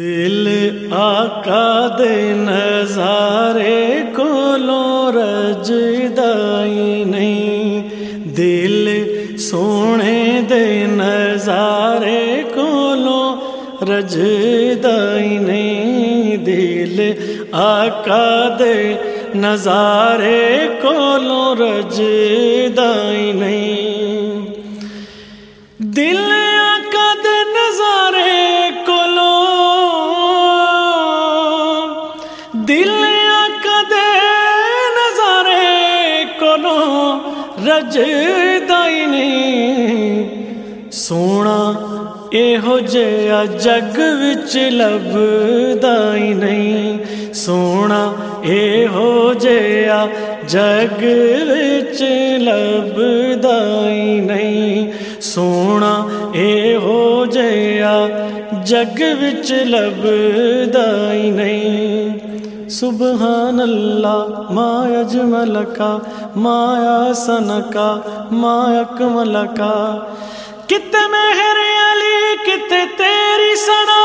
دل آقا دے نظارے کو رج دائی نہیں۔ دل سونے دے نظارے کو رج دائی نہیں۔ دل آقا دے نظارے کو رج دائی نہیں۔ دل رج نہیں سونا یہو جہا جگ وچ لب نہیں سونا یہو جہا جگ وچ لب نہیں سونا یہو جہا جگ وچ لب نہیں سبحان اللہ ما اجمل کا مایا سن کا ما اکمل کا کت مہر علی کت تیری سنا۔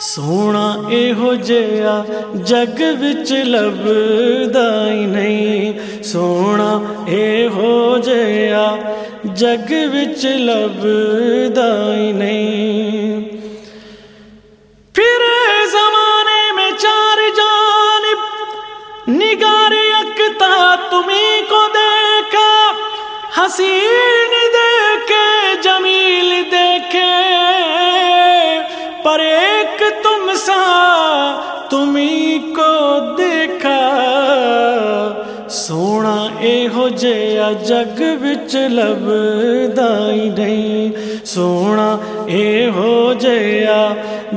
سونا اے ہو جیا، جگ وچ لب دائی نہیں۔ سونا اے ہو جیا، جگ وچ لب حسین دیکھے جمیل دیکھے پر ایک تم سا تمہیں کو دیکھا۔ سونا اے ہو جیا جگ بچ لب دائی نہیں۔ سونا اے ہو جیا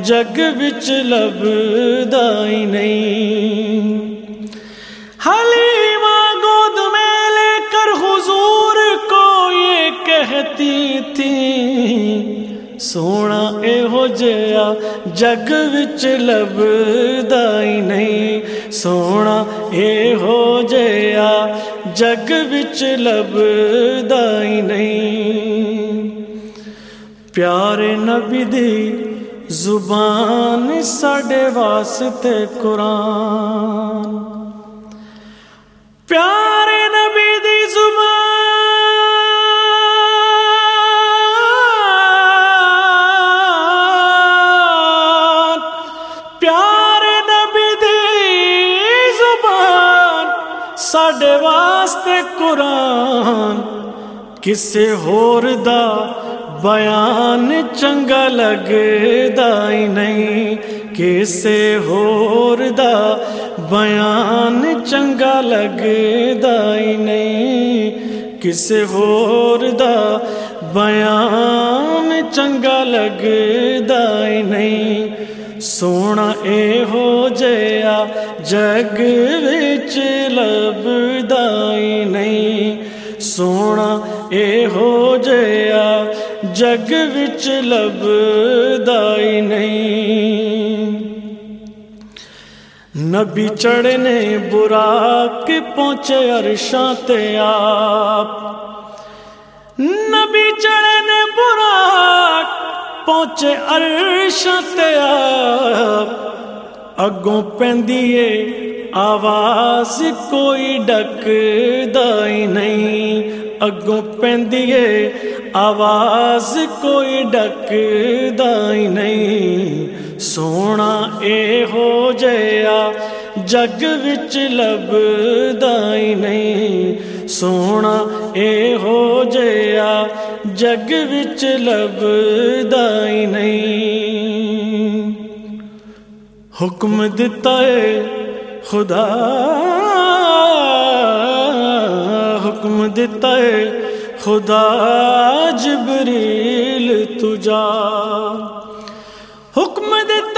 جگ بچ لب دائی نہیں۔ کہتی تھی سونا اے ہو جیا جگ وچ لب دائی نہیں سونا اے ہو جیا جگ وچ لب دائی نہیں پیارے نبی دی زبان ساڈے واسطے قرآن پیارے واسطے قرآن، کسے ہور دا بیان چنگا لگدا ہی نہیں۔ کسے ہور دا بیان چنگا لگدا ہی نہیں۔ کسے ہور دا بیان چنگا لگدا ہی نہیں۔ سونا اے ہو جیا جگ وچ لبدا ہی نہیں سونا اے ہو جیا جگ وچ لبدا ہی نہیں نبی چڑھنے برا کے پہنچے عرشاں تے آپ نبی چڑھنے پہنچے عرشاں تے آپ۔ اگوں پہندیے، آواز کوئی ڈک دائی نہیں۔ اگوں پہندیے، آواز کوئی ڈک دائی نہیں۔ سونا اے ہو جیا جگ وچ لب دائی نہیں۔ سونا اے ہو جیا جگ وچ لب دائی نہیں حکم دتا ہے خدا حکم دتا ہے خدا جبریل تجا حکم دیتا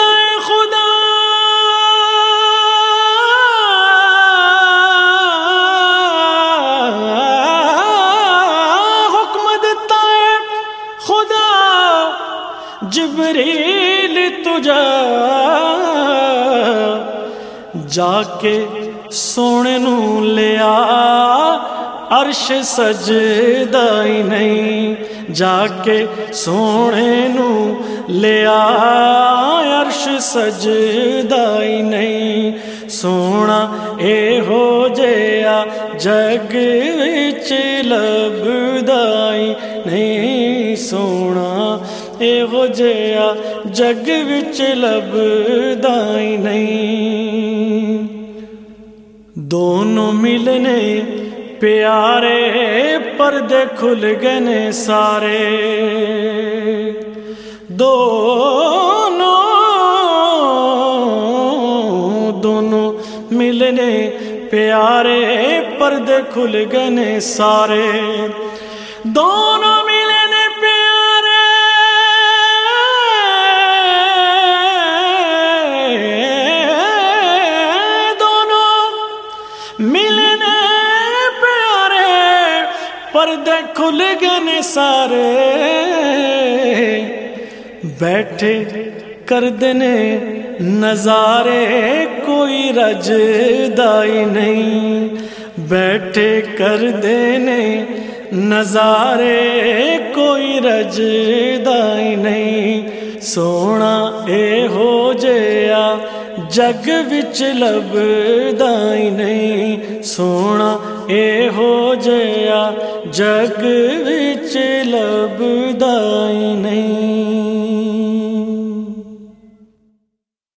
جبریل تجا جا کے سونے نو لیا، عرش سجدہ ہی نہیں۔ جا کے سونے نو لیا، عرش سجدہ ہی نہیں۔ سونا اے ہو جیا، جگ وچ لب ਇਹੋ ਜਿਹਾ ਜਗ ਵਿੱਚ ਲੱਭਦਾ ਹੀ ਨਹੀਂ ਦੋਨੋਂ ਮਿਲਨੇ ਪਿਆਰੇ ਪਰਦੇ ਖੁੱਲ ਗਏ ਨੇ ਸਾਰੇ ਦੋਨੋਂ ਦੋਨੋਂ ਮਿਲਨੇ ਪਿਆਰੇ ਪਰਦੇ ਖੁੱਲ ਗਏ ਨੇ پردے کھل گئے سارے بیٹھے کر دینے نظارے، کوئی رج دائی نہیں۔ بیٹھے کر دینے نظارے، کوئی رج دائی نہیں۔ سونا اے ہو جیا، جگ وچ لب دائی نہیں۔ سونا اے ہو جیا جگ وچ لبدائی